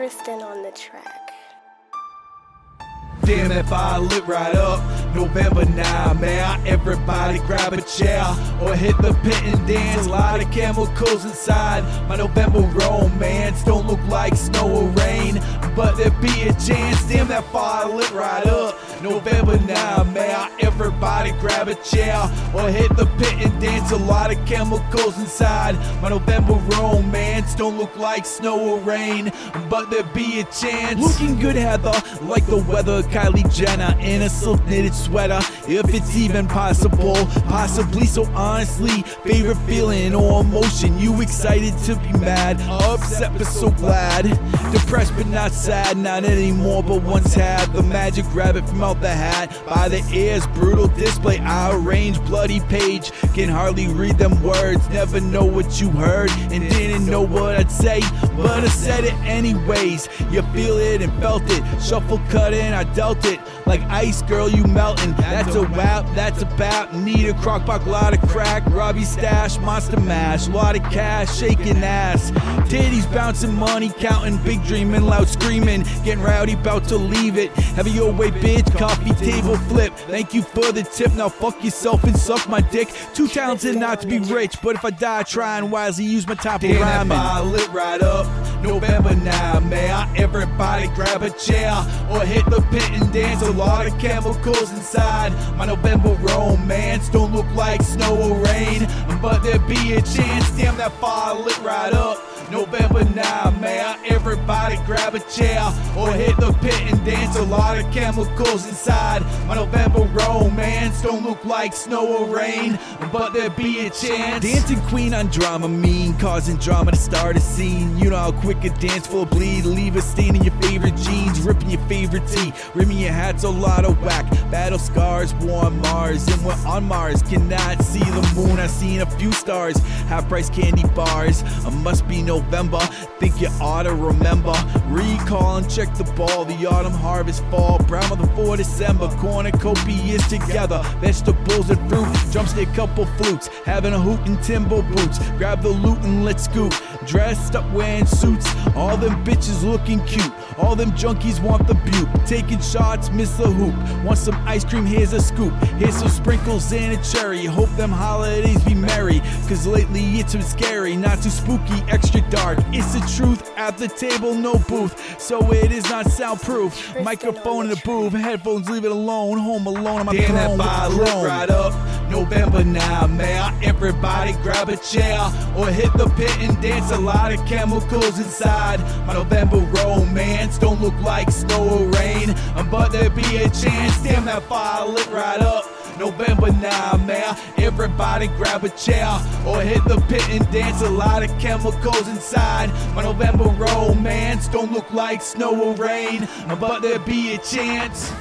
Tristan on the track. Damn, if I lit right up. November 9, man. Everybody grab a chair or hit the pit and dance. A lot of chemicals inside. My November romance don't look like snow or rain, but there be a chance. Damn, that fire lit right up. November 9, man. Everybody grab a chair or hit the pit and dance. A lot of chemicals inside. My November romance don't look like snow or rain, but there be a chance. Looking good, Heather, like the weather. Kylie Jenner in a silk knitted sweater, if it's even possible. Possibly, so honestly, favorite feeling or emotion. You excited to be mad, upset but so glad. Depressed but not sad, not anymore, but once had. The magic rabbit from out the hat. By the ears, brutal display. I arrange bloody page. Can hardly read them words, never know what you heard, and didn't know what I'd say, but I said it anyways. You feel it and felt it. Shuffle cut in, I dealt it like ice, girl, you melting. That's a wap, that's a bap. Need a crock pot, lot of crack. Robbie stash, monster mash, lot of cash, shaking ass. Titties bouncing, money counting, big dreaming, loud screaming. Getting rowdy, about to leave it. Heavy your way, bitch. Coffee table flip. Thank you for the tip. Now fuck yourself and suck my dick. Too talented not to be rich, but if I die trying wisely, use my top of rhyming. That lit right up. November now, man. Everybody grab a chair or hit the pit and dance. A lot of chemicals inside. My November romance don't look like snow or rain, but there be a chance. Damn, that fire lit right up. November 9, man. Everybody grab a chair or hit the pit and dance. A lot of chemicals inside. My November romance don't look like snow or rain, but there be a chance. Dancing queen on drama mean, causing drama to start a scene. You know how quick a dance full bleed, leave a stain in your favorite jeans, ripping your favorite tee, rimming your hat's a lot of whack. Battle scars, war on Mars, and we're on Mars. Cannot see the moon, I've seen a few stars. Half price candy bars, it must be November. Think you ought to remember. Recall and check the ball. The autumn harvest fall. Brown before December. Cornucopias together. Vegetables and fruit. Drumstick, couple flutes. Having a hoot in timber boots. Grab the loot and let's scoop. Dressed up wearing suits. All them bitches looking cute. All them junkies want the butte. Taking shots, miss the hoop. Want some ice cream? Here's a scoop. Here's some sprinkles and a cherry. Hope them holidays be merry. Cause lately it's been scary. Not too spooky, extra dark. It's the truth. At the table, no booth. So it is not soundproof. Microphone in the booth. Headphones, leave it alone. Home alone on my Damn, that throne. Fire lit right up. November now, man. Everybody grab a chair or hit the pit and dance. A lot of chemicals inside. My November romance don't look like snow or rain, um, but there be a chance. Damn, that fire lit right up. November now, man. Everybody grab a chair or hit the pit and dance. A lot of chemicals inside. My November romance don't look like snow or rain, um, but there be a chance.